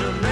your